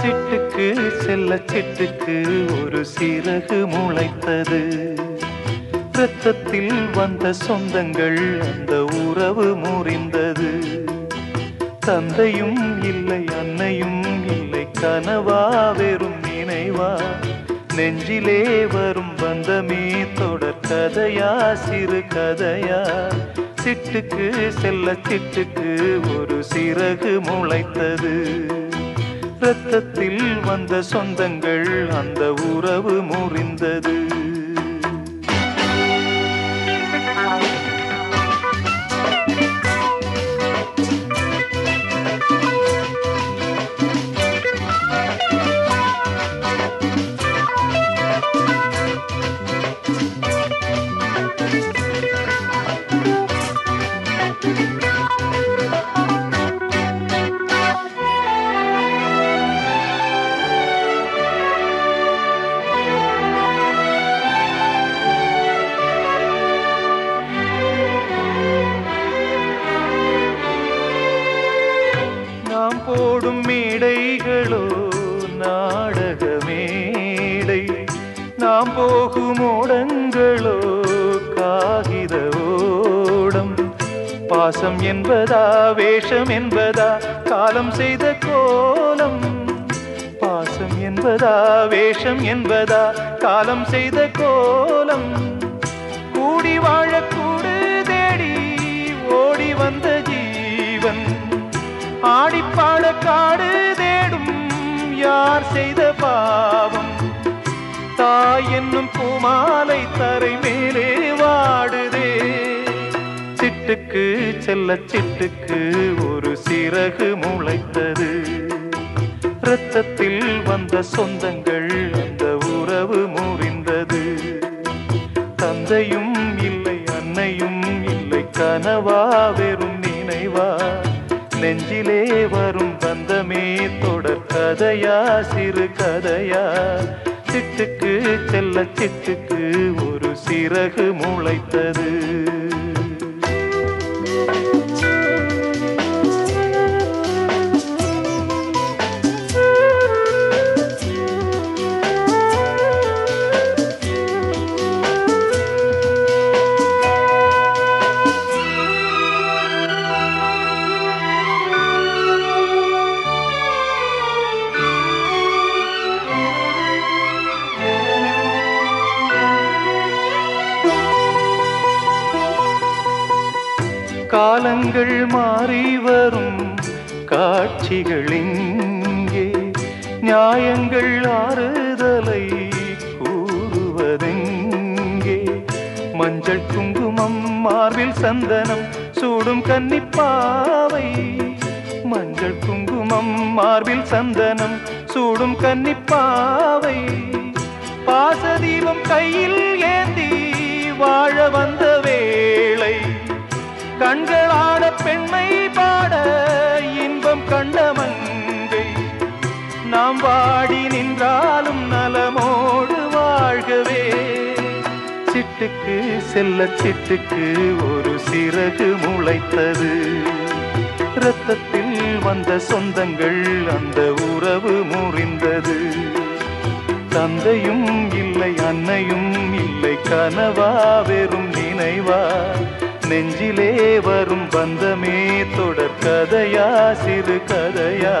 சிட்டுக்கு செல்ல சிட்டுக்கு ஒரு சிறகு முளைத்தது. இரத்தத்தில் வந்த சொந்தங்கள் அந்த உறவு முறிந்தது. தந்தையும் இல்லை அன்னையும் இல்லை கனவா வெறும் நினைவா? நெஞ்சிலே வரும் பந்தமே தொடர் கதையா சிறு கதையா? சிட்டுக்கு செல்ல சிட்டுக்கு ஒரு சிறகு முளைத்தது. இரத்தத்தில் வந்த சொந்தங்கள் அந்த உறவு முறிந்தது. நாம் போகும் ஓடங்களோ காகித ஓடம் பாசம் என்பதா வேஷம் என்பதா காலம் செய்த கோலம். பாசம் என்பதா வேஷம் என்பதா காலம் செய்த கோலம். கூடி வாழக்கூடு தேடி ஓடி வந்த ஜீவன். ஆடிப்பாட காடு தேடும் யார் செய்த பாவம்? தாய் என்னும் பூமாலை தரை மேலே வாடுதே. சிட்டுக்கு செல்ல சிட்டுக்கு ஒரு சிறகு முளைத்தது. இரத்தத்தில் வந்த சொந்தங்கள் அந்த உறவு முறிந்தது. தந்தையும் இல்லை அன்னையும் இல்லை கனவா வெறும் நினைவா? நெஞ்சிலே வரும் பந்தமே தொடர் கதையா சிறு கதையா? சிட்டுக்கு செல்ல சிட்டுக்கு ஒரு சிறகு முளைத்தது. காலங்கள் மாறி வரும். காட்சிகள் இங்கே. நியாயங்கள் ஆறுதலை கூறுவதெங்கே. மஞ்சள் குங்குமம் மார்பில் சந்தனம் சூடும் கன்னிப்பாவை. மஞ்சள் குங்குமம் மார்பில் சந்தனம் சூடும் கன்னிப்பாவை. பாசதீபம் கையில் சிட்டுக்கு செல்ல சிட்டுக்கு ஒரு சிறகு முளைத்தது. ரத்தத்தில் வந்த சொந்தங்கள் அந்த உறவு முறிந்தது. தந்தையும் இல்லை அன்னையும் இல்லை கனவா வெறும் நினைவா? நெஞ்சிலே வரும் பந்தமே தொடர் கதையா சிறு கதையா?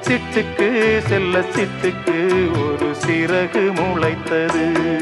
சிட்டுக்கு செல்ல சிட்டுக்கு ஒரு சிறகு முளைத்தது.